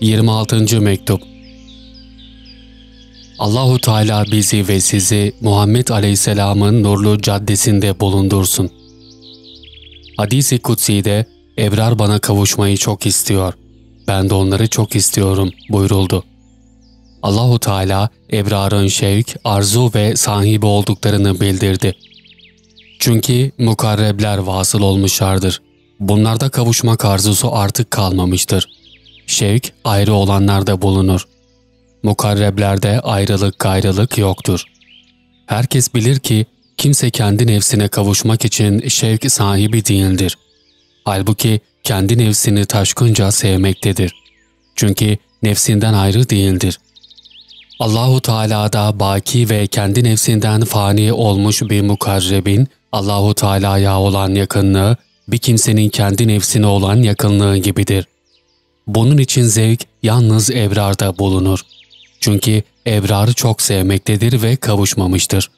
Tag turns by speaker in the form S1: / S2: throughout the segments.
S1: 26. Mektup Allahu Teala bizi ve sizi Muhammed Aleyhisselam'ın nurlu caddesinde bulundursun. Hadis-i Kutsi'de Ebrar bana kavuşmayı çok istiyor. Ben de onları çok istiyorum buyuruldu. Allahu Teala Ebrar'ın şevk, arzu ve sahibi olduklarını bildirdi. Çünkü mukarrebler vasıl olmuşlardır. Bunlarda kavuşmak arzusu artık kalmamıştır. Şevk ayrı olanlarda bulunur. Mukarreblerde ayrılık gayrılık yoktur. Herkes bilir ki kimse kendi nefsine kavuşmak için şevk sahibi değildir. Halbuki kendi nefsini taşkınca sevmektedir. Çünkü nefsinden ayrı değildir. Allahu Teala'da baki ve kendi nefsinden fani olmuş bir mukarrebin Allahu Teala'ya olan yakınlığı bir kimsenin kendi nefsine olan yakınlığı gibidir. Bunun için zevk yalnız ebrarda bulunur. Çünkü ebrarı çok sevmektedir ve kavuşmamıştır.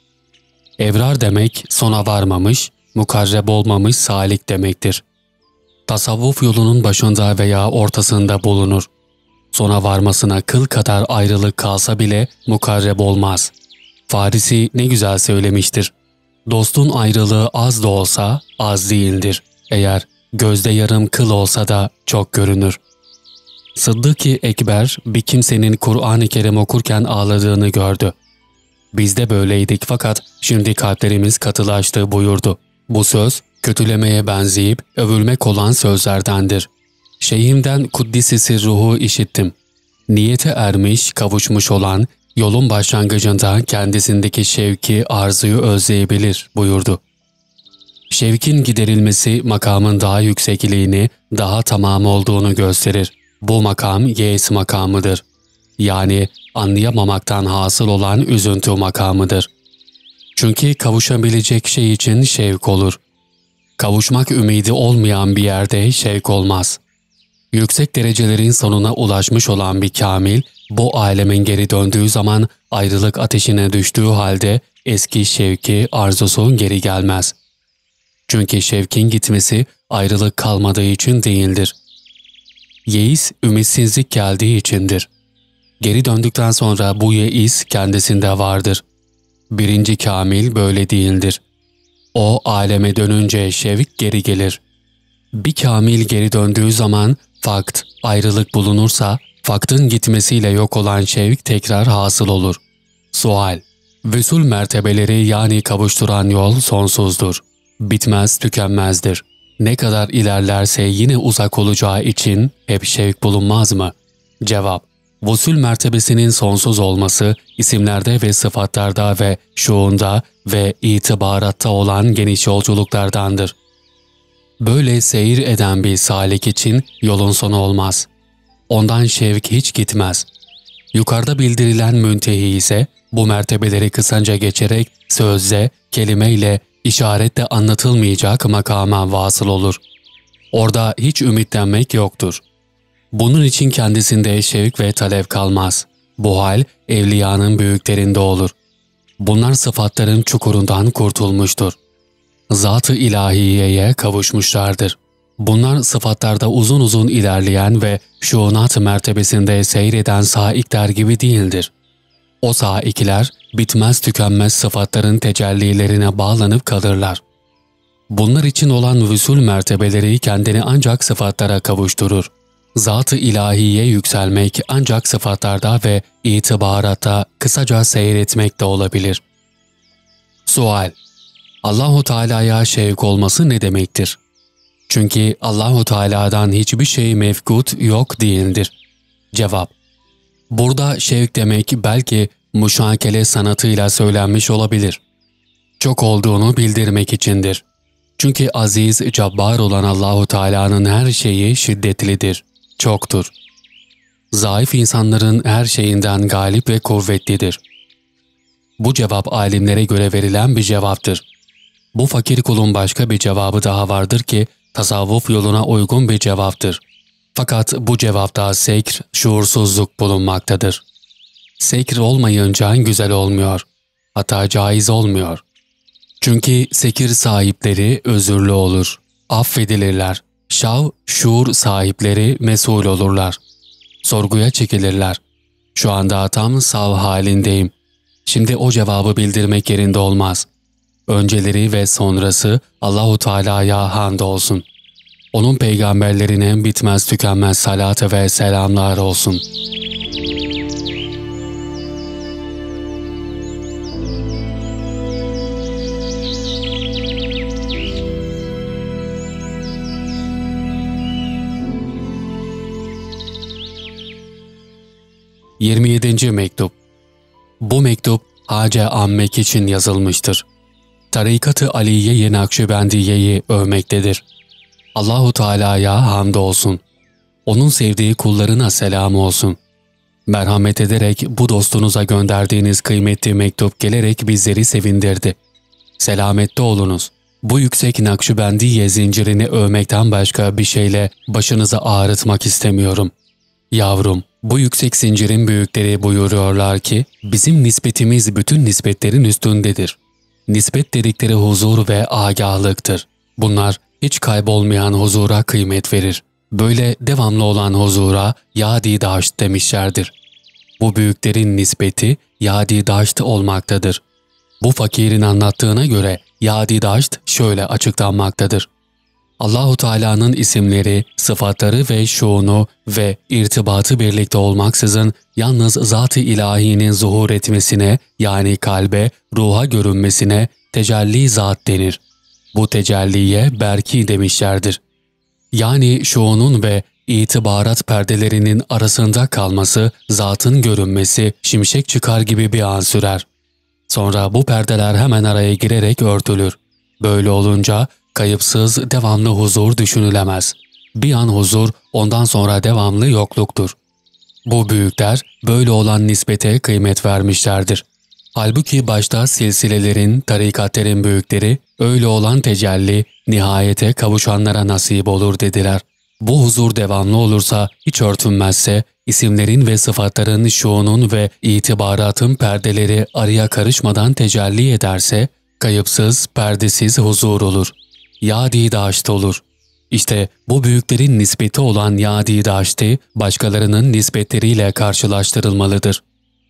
S1: Ebrar demek sona varmamış, mukarreb olmamış salik demektir. Tasavvuf yolunun başında veya ortasında bulunur. Sona varmasına kıl kadar ayrılık kalsa bile mukarreb olmaz. Farisi ne güzel söylemiştir. Dostun ayrılığı az da olsa az değildir. Eğer gözde yarım kıl olsa da çok görünür. Sıddık-ı Ekber bir kimsenin Kur'an-ı Kerim okurken ağladığını gördü. Biz de böyleydik fakat şimdi kalplerimiz katılaştı buyurdu. Bu söz kötülemeye benzeyip övülmek olan sözlerdendir. Şeyhimden kuddisisi ruhu işittim. Niyete ermiş, kavuşmuş olan yolun başlangıcında kendisindeki şevki, arzuyu özleyebilir buyurdu. Şevkin giderilmesi makamın daha yüksekliğini, daha tamam olduğunu gösterir. Bu makam yeis makamıdır. Yani anlayamamaktan hasıl olan üzüntü makamıdır. Çünkü kavuşabilecek şey için şevk olur. Kavuşmak ümidi olmayan bir yerde şevk olmaz. Yüksek derecelerin sonuna ulaşmış olan bir kamil, bu alemin geri döndüğü zaman ayrılık ateşine düştüğü halde eski şevki, arzusu geri gelmez. Çünkü şevkin gitmesi ayrılık kalmadığı için değildir. Yeis, ümitsizlik geldiği içindir. Geri döndükten sonra bu yeis kendisinde vardır. Birinci kamil böyle değildir. O aleme dönünce şevk geri gelir. Bir kamil geri döndüğü zaman fakt, ayrılık bulunursa, faktın gitmesiyle yok olan şevk tekrar hasıl olur. Sual Vüsul mertebeleri yani kavuşturan yol sonsuzdur. Bitmez tükenmezdir. Ne kadar ilerlerse yine uzak olacağı için hep şevk bulunmaz mı? Cevap Vusul mertebesinin sonsuz olması isimlerde ve sıfatlarda ve şuunda ve itibaratta olan geniş yolculuklardandır. Böyle seyir eden bir salik için yolun sonu olmaz. Ondan şevk hiç gitmez. Yukarıda bildirilen müntehi ise bu mertebeleri kısaca geçerek sözle, kelimeyle, işaretle anlatılmayacak makama vasıl olur. Orada hiç ümitlenmek yoktur. Bunun için kendisinde şevk ve talep kalmaz. Bu hal evliyanın büyüklerinde olur. Bunlar sıfatların çukurundan kurtulmuştur. Zat-ı ilahiyeye kavuşmuşlardır. Bunlar sıfatlarda uzun uzun ilerleyen ve şuunat mertebesinde seyreden saikler gibi değildir. O saikler bitmez tükenmez sıfatların tecellilerine bağlanıp kalırlar. Bunlar için olan vüsul mertebeleri kendini ancak sıfatlara kavuşturur. Zat-ı ilahiye yükselmek ancak sıfatlarda ve itibaratta kısaca seyretmek de olabilir. Sual Allahu Teala'ya şevk olması ne demektir? Çünkü Allahu Teala'dan hiçbir şey mevkut yok değildir. Cevap Burada şevk demek belki muşakele sanatıyla söylenmiş olabilir. Çok olduğunu bildirmek içindir. Çünkü aziz, cabbar olan Allahu Teala'nın her şeyi şiddetlidir, çoktur. Zayıf insanların her şeyinden galip ve kuvvetlidir. Bu cevap alimlere göre verilen bir cevaptır. Bu fakir kulun başka bir cevabı daha vardır ki tasavvuf yoluna uygun bir cevaptır. Fakat bu cevapta sekr, şuursuzluk bulunmaktadır. Sekr olmayınca güzel olmuyor. Hatta caiz olmuyor. Çünkü sekir sahipleri özürlü olur. Affedilirler. Şav, şuur sahipleri mesul olurlar. sorguya çekilirler. Şu anda tam sav halindeyim. Şimdi o cevabı bildirmek yerinde olmaz. Önceleri ve sonrası Allahu Teala'ya hamd olsun. Onun peygamberlerine bitmez tükenmez salatı ve selamlar olsun.'' ...27. Mektup Bu mektup Hace Ammek için yazılmıştır. Tarikat-ı Aliye-i Nakşibendiye'yi övmektedir. Allahu Teala'ya hamdolsun. Onun sevdiği kullarına selam olsun. Merhamet ederek bu dostunuza gönderdiğiniz kıymetli mektup gelerek bizleri sevindirdi. Selamette olunuz. Bu yüksek Nakşibendiye zincirini övmekten başka bir şeyle başınızı ağrıtmak istemiyorum. Yavrum, bu yüksek zincirin büyükleri buyuruyorlar ki, bizim nispetimiz bütün nispetlerin üstündedir. Nispet dedikleri huzur ve agahlıktır. Bunlar hiç kaybolmayan huzura kıymet verir. Böyle devamlı olan huzura yadi daşt demişlerdir. Bu büyüklerin nispeti yadi daşt olmaktadır. Bu fakirin anlattığına göre yadi daşt şöyle açıklanmaktadır. Allahu Teala'nın isimleri, sıfatları ve şuunu ve irtibatı birlikte olmaksızın yalnız zat-ı ilahinin zuhur etmesine yani kalbe, ruha görünmesine tecelli zat denir. Bu tecelliye berki demişlerdir. Yani şuunun ve itibarat perdelerinin arasında kalması, zatın görünmesi şimşek çıkar gibi bir an sürer. Sonra bu perdeler hemen araya girerek örtülür. Böyle olunca kayıpsız devamlı huzur düşünülemez. Bir an huzur ondan sonra devamlı yokluktur. Bu büyükler böyle olan nispete kıymet vermişlerdir. Halbuki başta silsilelerin, tarikatlerin büyükleri öyle olan tecelli nihayete kavuşanlara nasip olur dediler. Bu huzur devamlı olursa, hiç örtünmezse, isimlerin ve sıfatların şuunun ve itibaratın perdeleri araya karışmadan tecelli ederse, kayıpsız, perdesiz huzur olur. Yadi daşt olur. İşte bu büyüklerin nispeti olan yadi daşti, başkalarının nispetleriyle karşılaştırılmalıdır.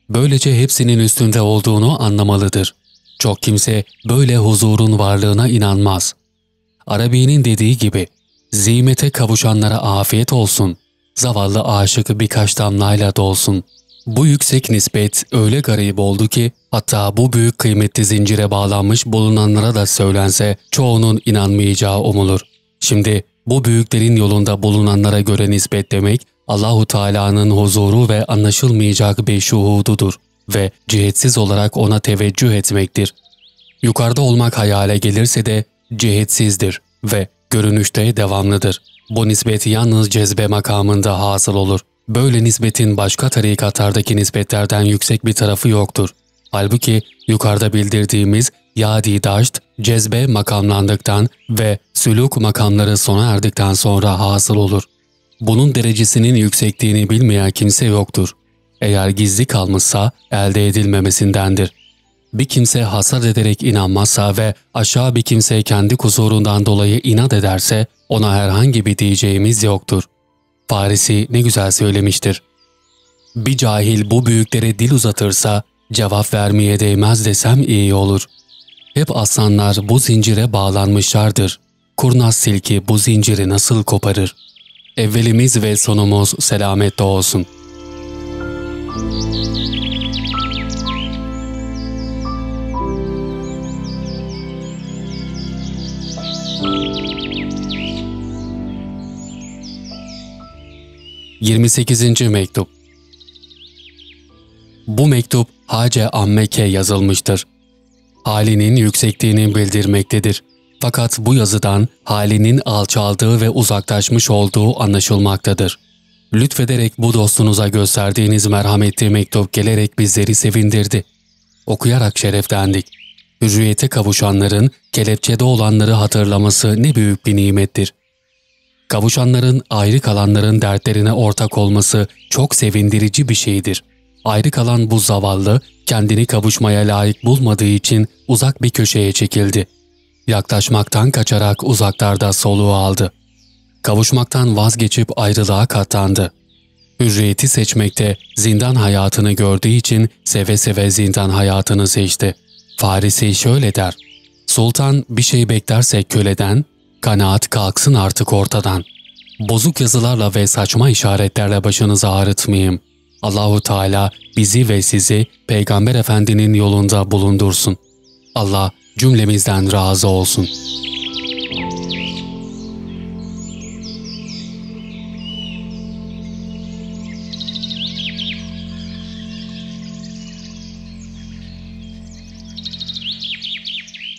S1: Böylece hepsinin üstünde olduğunu anlamalıdır. Çok kimse böyle huzurun varlığına inanmaz. Arabi'nin dediği gibi, zimete kavuşanlara afiyet olsun, zavallı aşık birkaç damlayla dolsun. Bu yüksek nispet öyle garip oldu ki, hatta bu büyük kıymetli zincire bağlanmış bulunanlara da söylense çoğunun inanmayacağı umulur. Şimdi bu büyüklerin yolunda bulunanlara göre nispet demek, Allahu Teala'nın huzuru ve anlaşılmayacak bir şuhududur ve cihetsiz olarak ona teveccüh etmektir. Yukarıda olmak hayale gelirse de cihetsizdir ve görünüşte devamlıdır. Bu nispet yalnız cezbe makamında hasıl olur. Böyle nisbetin başka tarikatlardaki nispetlerden yüksek bir tarafı yoktur. Halbuki yukarıda bildirdiğimiz yadi daşt, cezbe makamlandıktan ve süluk makamları sona erdikten sonra hasıl olur. Bunun derecesinin yüksekliğini bilmeyen kimse yoktur. Eğer gizli kalmışsa elde edilmemesindendir. Bir kimse hasat ederek inanmazsa ve aşağı bir kimse kendi kusurundan dolayı inat ederse ona herhangi bir diyeceğimiz yoktur. Farisi ne güzel söylemiştir. Bir cahil bu büyüklere dil uzatırsa cevap vermeye değmez desem iyi olur. Hep aslanlar bu zincire bağlanmışlardır. Kurnaz silki bu zinciri nasıl koparır? Evvelimiz ve sonumuz selamette olsun.'' 28. Mektup Bu mektup Hace Ammeke yazılmıştır. Halinin yüksekliğini bildirmektedir. Fakat bu yazıdan halinin alçaldığı ve uzaklaşmış olduğu anlaşılmaktadır. Lütfederek bu dostunuza gösterdiğiniz merhametli mektup gelerek bizleri sevindirdi. Okuyarak şereflendik. Hürriyete kavuşanların kelepçede olanları hatırlaması ne büyük bir nimettir. Kavuşanların ayrı kalanların dertlerine ortak olması çok sevindirici bir şeydir. Ayrı kalan bu zavallı kendini kavuşmaya layık bulmadığı için uzak bir köşeye çekildi. Yaklaşmaktan kaçarak uzaklarda soluğu aldı. Kavuşmaktan vazgeçip ayrılığa katlandı. hürriyeti seçmekte zindan hayatını gördüğü için seve seve zindan hayatını seçti. Farisi şöyle der, Sultan bir şey beklerse köleden, kanaat kalksın artık ortadan. Bozuk yazılarla ve saçma işaretlerle başınızı ağrıtmayayım. Allahu Teala bizi ve sizi Peygamber Efendinin yolunda bulundursun. Allah cümlemizden razı olsun.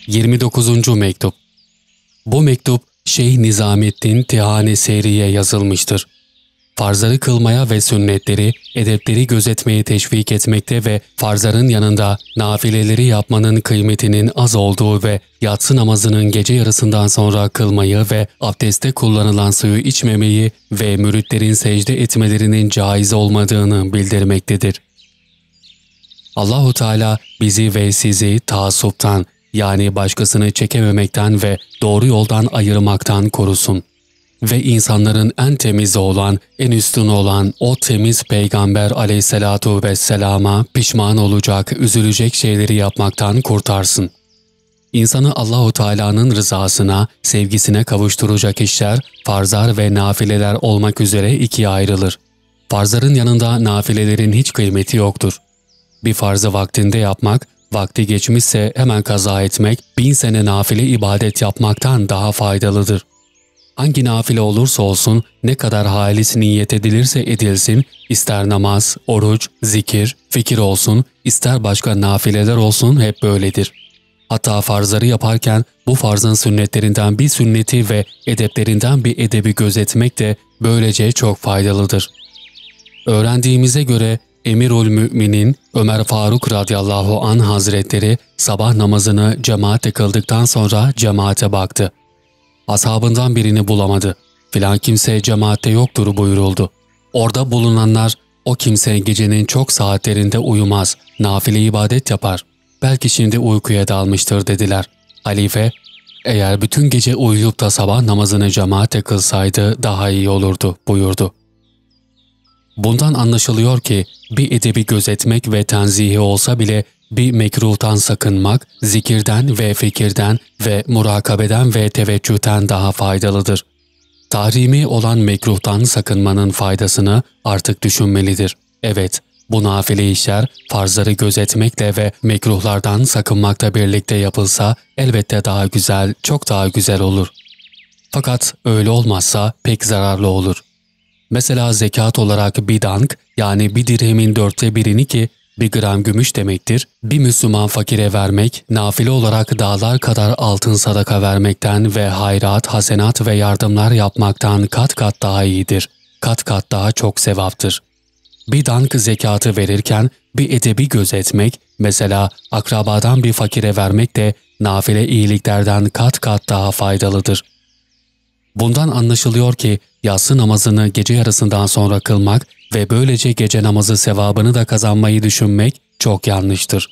S1: Yirmi dokuzuncu Mektup Bu mektup Şeyh Nizamettin Tihane Seri'ye yazılmıştır farzları kılmaya ve sünnetleri, edepleri gözetmeye teşvik etmekte ve farzların yanında nafileleri yapmanın kıymetinin az olduğu ve yatsı namazının gece yarısından sonra kılmayı ve abdeste kullanılan suyu içmemeyi ve müritlerin secde etmelerinin caiz olmadığını bildirmektedir. Allahu Teala bizi ve sizi taassuptan yani başkasını çekememekten ve doğru yoldan ayırmaktan korusun ve insanların en temizi olan, en üstün olan o temiz peygamber aleyhissalatu vesselama pişman olacak, üzülecek şeyleri yapmaktan kurtarsın. İnsanı Allahu Teala'nın rızasına, sevgisine kavuşturacak işler, farzlar ve nafileler olmak üzere ikiye ayrılır. Farzların yanında nafilelerin hiç kıymeti yoktur. Bir farzı vaktinde yapmak, vakti geçmişse hemen kaza etmek, bin sene nafile ibadet yapmaktan daha faydalıdır. Hangi nafile olursa olsun, ne kadar halis niyet edilirse edilsin, ister namaz, oruç, zikir, fikir olsun, ister başka nafileler olsun hep böyledir. Hatta farzları yaparken bu farzın sünnetlerinden bir sünneti ve edeplerinden bir edebi gözetmek de böylece çok faydalıdır. Öğrendiğimize göre Emirül Müminin Ömer Faruk radıyallahu an hazretleri sabah namazını cemaate kıldıktan sonra cemaate baktı ashabından birini bulamadı. Filan kimse cemaatte yoktur buyuruldu. Orada bulunanlar o kimse gecenin çok saatlerinde uyumaz, nafile ibadet yapar. Belki şimdi uykuya dalmıştır dediler. Halife, eğer bütün gece uyuyup da sabah namazını cemaate kılsaydı daha iyi olurdu buyurdu. Bundan anlaşılıyor ki bir edebi gözetmek ve tenzihi olsa bile bir mekruhtan sakınmak, zikirden ve fikirden ve murakabeden ve teveccühten daha faydalıdır. Tahrimi olan mekruhtan sakınmanın faydasını artık düşünmelidir. Evet, bu nafile işler farzları gözetmekle ve mekruhlardan sakınmakla birlikte yapılsa elbette daha güzel, çok daha güzel olur. Fakat öyle olmazsa pek zararlı olur. Mesela zekat olarak bir dank yani bir dirhemin dörtte birini ki bir gram gümüş demektir. Bir Müslüman fakire vermek, nafile olarak dağlar kadar altın sadaka vermekten ve hayrat, hasenat ve yardımlar yapmaktan kat kat daha iyidir. Kat kat daha çok sevaptır. Bir dank zekatı verirken bir edebi gözetmek, mesela akrabadan bir fakire vermek de nafile iyiliklerden kat kat daha faydalıdır. Bundan anlaşılıyor ki yatsı namazını gece yarısından sonra kılmak ve böylece gece namazı sevabını da kazanmayı düşünmek çok yanlıştır.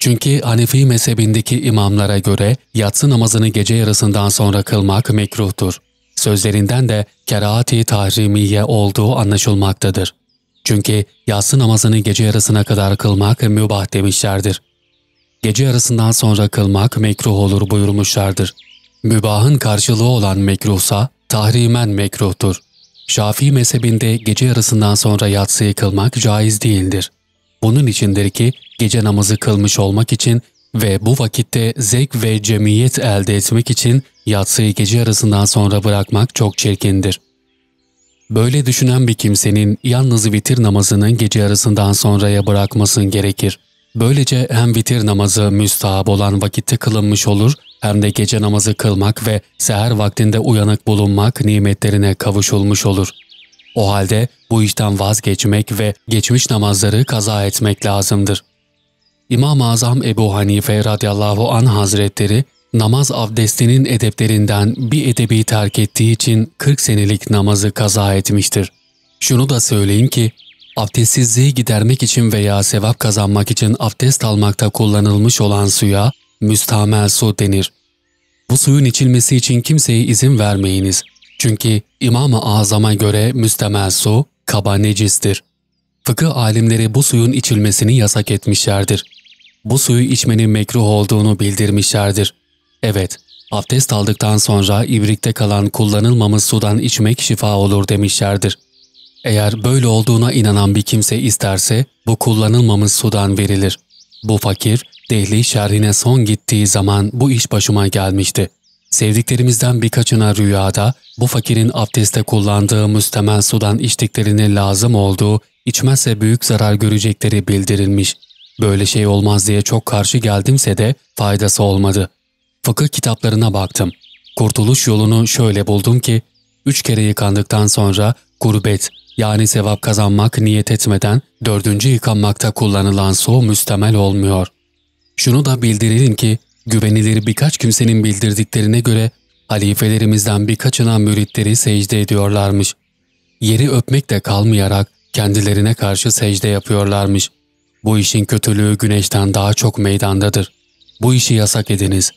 S1: Çünkü Hanefi mezhebindeki imamlara göre yatsı namazını gece yarısından sonra kılmak mekruhtur. Sözlerinden de kerahat-i tahrimiye olduğu anlaşılmaktadır. Çünkü yatsı namazını gece yarısına kadar kılmak mübah demişlerdir. Gece yarısından sonra kılmak mekruh olur buyurmuşlardır. Mübahın karşılığı olan mekruhsa tahrimen mekruhtur. Şafii mezhebinde gece yarısından sonra yatsıyı kılmak caiz değildir. Bunun içindir ki gece namazı kılmış olmak için ve bu vakitte zevk ve cemiyet elde etmek için yatsıyı gece yarısından sonra bırakmak çok çirkindir. Böyle düşünen bir kimsenin yalnız vitir namazını gece yarısından sonraya bırakmasın gerekir. Böylece hem vitir namazı müstahap olan vakitte kılınmış olur hem de gece namazı kılmak ve seher vaktinde uyanık bulunmak nimetlerine kavuşulmuş olur. O halde bu işten vazgeçmek ve geçmiş namazları kaza etmek lazımdır. İmam-ı Azam Ebu Hanife radıyallahu an hazretleri namaz abdestinin edeplerinden bir edebi terk ettiği için 40 senelik namazı kaza etmiştir. Şunu da söyleyeyim ki abdestsizliği gidermek için veya sevap kazanmak için abdest almakta kullanılmış olan suya müstamel su denir. Bu suyun içilmesi için kimseye izin vermeyiniz. Çünkü İmam-ı Azam'a göre müstemel su, kaba necistir. Fıkıh alimleri bu suyun içilmesini yasak etmişlerdir. Bu suyu içmenin mekruh olduğunu bildirmişlerdir. Evet, abdest aldıktan sonra ibrikte kalan kullanılmamış sudan içmek şifa olur demişlerdir. Eğer böyle olduğuna inanan bir kimse isterse bu kullanılmamış sudan verilir. Bu fakir, Dehli şerhine son gittiği zaman bu iş başıma gelmişti. Sevdiklerimizden birkaçına rüyada bu fakirin abdeste kullandığı müstemel sudan içtiklerini lazım olduğu, içmezse büyük zarar görecekleri bildirilmiş. Böyle şey olmaz diye çok karşı geldimse de faydası olmadı. Fıkıh kitaplarına baktım. Kurtuluş yolunu şöyle buldum ki, üç kere yıkandıktan sonra gurbet yani sevap kazanmak niyet etmeden dördüncü yıkanmakta kullanılan su müstemel olmuyor. Şunu da bildirelim ki güvenilir birkaç kimsenin bildirdiklerine göre halifelerimizden birkaçına müritleri secde ediyorlarmış. Yeri öpmekle kalmayarak kendilerine karşı secde yapıyorlarmış. Bu işin kötülüğü güneşten daha çok meydandadır. Bu işi yasak ediniz.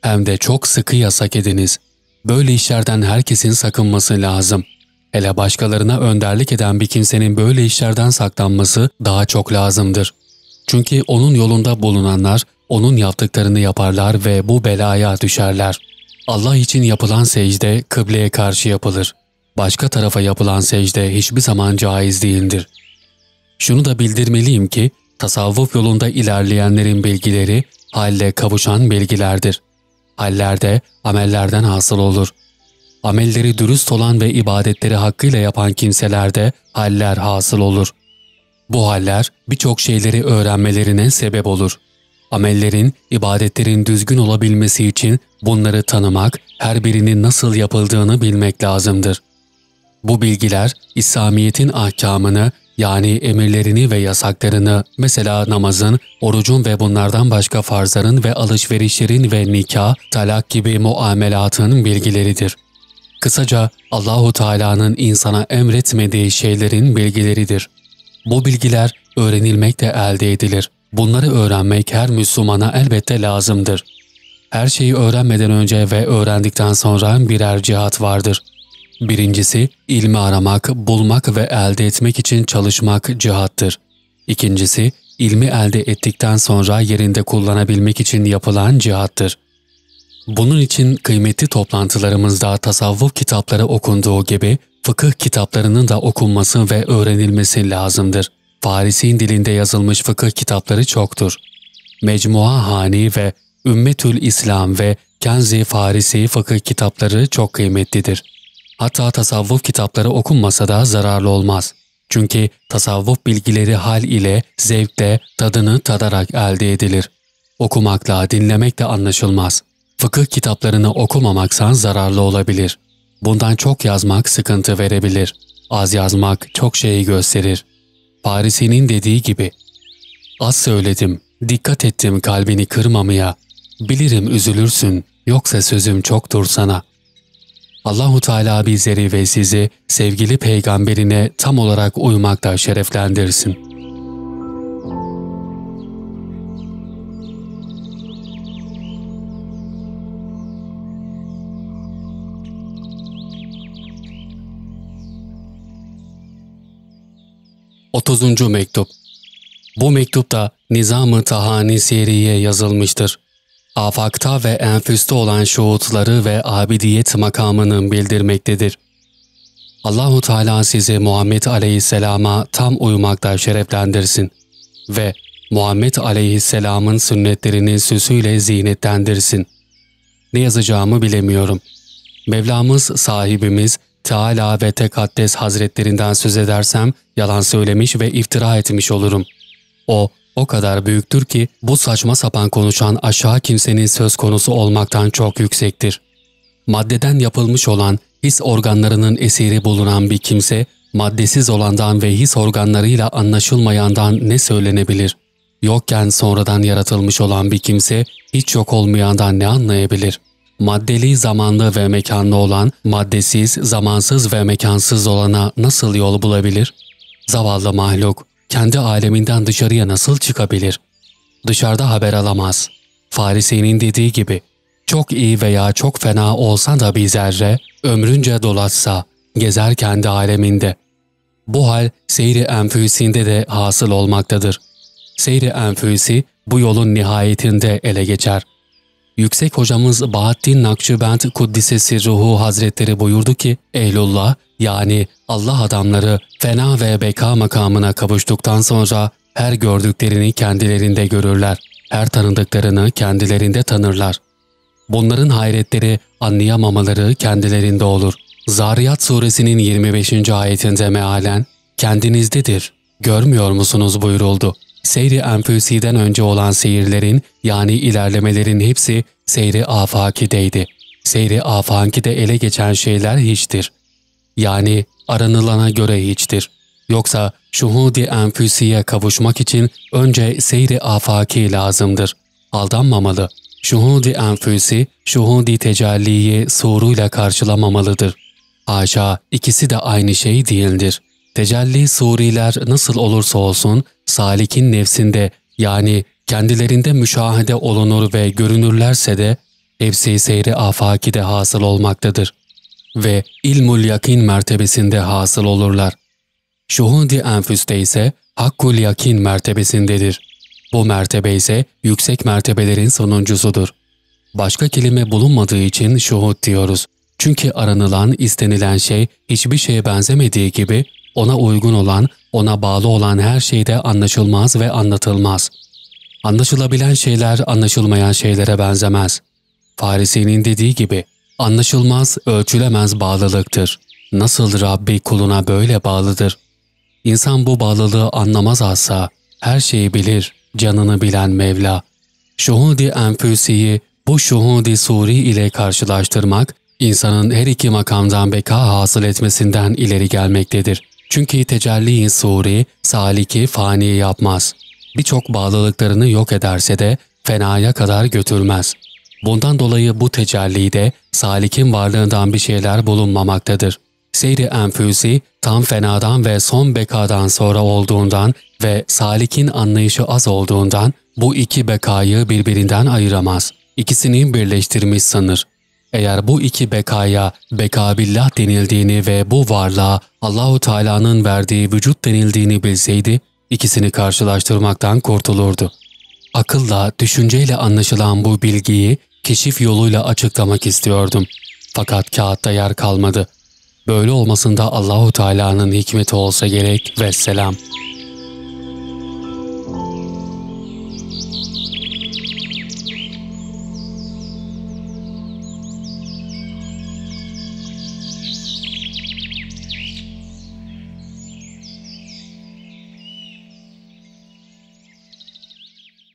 S1: Hem de çok sıkı yasak ediniz. Böyle işlerden herkesin sakınması lazım. Hele başkalarına önderlik eden bir kimsenin böyle işlerden saklanması daha çok lazımdır.'' Çünkü onun yolunda bulunanlar onun yaptıklarını yaparlar ve bu belaya düşerler. Allah için yapılan secde kıbleye karşı yapılır. Başka tarafa yapılan secde hiçbir zaman caiz değildir. Şunu da bildirmeliyim ki tasavvuf yolunda ilerleyenlerin bilgileri halle kavuşan bilgilerdir. Hallerde amellerden hasıl olur. Amelleri dürüst olan ve ibadetleri hakkıyla yapan kimselerde haller hasıl olur.'' Bu haller birçok şeyleri öğrenmelerine sebep olur. Amellerin, ibadetlerin düzgün olabilmesi için bunları tanımak, her birinin nasıl yapıldığını bilmek lazımdır. Bu bilgiler, İslamiyet'in ahkamını yani emirlerini ve yasaklarını, mesela namazın, orucun ve bunlardan başka farzların ve alışverişlerin ve nikah, talak gibi muamelatın bilgileridir. Kısaca Allahu Teala'nın insana emretmediği şeylerin bilgileridir. Bu bilgiler öğrenilmekle elde edilir. Bunları öğrenmek her Müslümana elbette lazımdır. Her şeyi öğrenmeden önce ve öğrendikten sonra birer cihat vardır. Birincisi, ilmi aramak, bulmak ve elde etmek için çalışmak cihattır. İkincisi, ilmi elde ettikten sonra yerinde kullanabilmek için yapılan cihattır. Bunun için kıymetli toplantılarımızda tasavvuf kitapları okunduğu gibi fıkıh kitaplarının da okunması ve öğrenilmesi lazımdır. Farisi'nin dilinde yazılmış fıkıh kitapları çoktur. Mecmua Hani ve Ümmetül İslam ve Kenzi Farisi fıkıh kitapları çok kıymetlidir. Hatta tasavvuf kitapları okunmasa da zararlı olmaz. Çünkü tasavvuf bilgileri hal ile, zevkle, tadını tadarak elde edilir. Okumakla, dinlemekle anlaşılmaz. Fıkıh kitaplarını okumamaksan zararlı olabilir. Bundan çok yazmak sıkıntı verebilir. Az yazmak çok şeyi gösterir. Parisi'nin dediği gibi, Az söyledim, dikkat ettim kalbini kırmamaya. Bilirim üzülürsün, yoksa sözüm çoktur sana. Allahu Teala bizleri ve sizi sevgili peygamberine tam olarak uymakla şereflendirsin.'' 30. Mektup Bu mektupta Nizam-ı Tahani Seriye yazılmıştır. Afakta ve enfüste olan şuutları ve abidiyet makamını bildirmektedir. Allahu Teala sizi Muhammed Aleyhisselam'a tam uymakta şereflendirsin ve Muhammed Aleyhisselam'ın sünnetlerini süsüyle zinetlendirsin. Ne yazacağımı bilemiyorum. Mevlamız sahibimiz Teala ve Tekaddes Hazretlerinden söz edersem yalan söylemiş ve iftira etmiş olurum. O, o kadar büyüktür ki bu saçma sapan konuşan aşağı kimsenin söz konusu olmaktan çok yüksektir. Maddeden yapılmış olan his organlarının esiri bulunan bir kimse, maddesiz olandan ve his organlarıyla anlaşılmayandan ne söylenebilir? Yokken sonradan yaratılmış olan bir kimse, hiç yok olmayandan ne anlayabilir? Maddeli zamanlı ve mekanlı olan, maddesiz, zamansız ve mekansız olana nasıl yol bulabilir? Zavallı mahluk, kendi aleminden dışarıya nasıl çıkabilir? Dışarıda haber alamaz. Farisi'nin dediği gibi, çok iyi veya çok fena olsa da bir zerre, ömrünce dolaşsa, gezer kendi aleminde. Bu hal seyri enfüsinde de hasıl olmaktadır. Seyri enfüsi bu yolun nihayetinde ele geçer. Yüksek hocamız Bahattin Nakşibend Kuddisesi Ruhu Hazretleri buyurdu ki, Ehlullah yani Allah adamları fena ve beka makamına kavuştuktan sonra her gördüklerini kendilerinde görürler. Her tanıdıklarını kendilerinde tanırlar. Bunların hayretleri anlayamamaları kendilerinde olur. Zariyat suresinin 25. ayetinde mealen kendinizdedir, görmüyor musunuz buyuruldu. Seyri enfüsiden önce olan seyirlerin yani ilerlemelerin hepsi seyri afakideydi. Seyri afakide ele geçen şeyler hiçtir. Yani aranılana göre hiçtir. Yoksa şuhudi enfüsiye kavuşmak için önce seyri afaki lazımdır. Aldanmamalı. Şuhudi enfüsi, şuhudi tecelliyi suruyla karşılamamalıdır. Haşa ikisi de aynı şey değildir. Tecelli suriler nasıl olursa olsun salikin nefsinde yani kendilerinde müşahede olunur ve görünürlerse de hepsi seyri afakide hasıl olmaktadır ve ilmul yakin mertebesinde hasıl olurlar. Şuhudi enfüste ise hakkul yakin mertebesindedir. Bu mertebe ise yüksek mertebelerin sonuncusudur. Başka kelime bulunmadığı için şuhud diyoruz. Çünkü aranılan, istenilen şey hiçbir şeye benzemediği gibi ona uygun olan, ona bağlı olan her şeyde anlaşılmaz ve anlatılmaz. Anlaşılabilen şeyler anlaşılmayan şeylere benzemez. Farisi'nin dediği gibi, anlaşılmaz, ölçülemez bağlılıktır. Nasıl Rabbi kuluna böyle bağlıdır? İnsan bu bağlılığı anlamaz asla. Her şeyi bilir, canını bilen Mevla. Şuhudi enfüsiyi bu şuhudi suri ile karşılaştırmak, insanın her iki makamdan beka hasıl etmesinden ileri gelmektedir. Çünkü tecelli suri, saliki fani yapmaz. Birçok bağlılıklarını yok ederse de fenaya kadar götürmez. Bundan dolayı bu tecellide salikin varlığından bir şeyler bulunmamaktadır. Seyri enfüsi tam fenadan ve son bekadan sonra olduğundan ve salikin anlayışı az olduğundan bu iki bekayı birbirinden ayıramaz. İkisini birleştirmiş sanır. Eğer bu iki bekaya bekabillah denildiğini ve bu varlığa Allahu Teala'nın verdiği vücut denildiğini bilseydi, ikisini karşılaştırmaktan kurtulurdu. Akılla, düşünceyle anlaşılan bu bilgiyi keşif yoluyla açıklamak istiyordum. Fakat kağıtta yer kalmadı. Böyle olmasında Allahu Teala'nın hikmeti olsa gerek ve selam.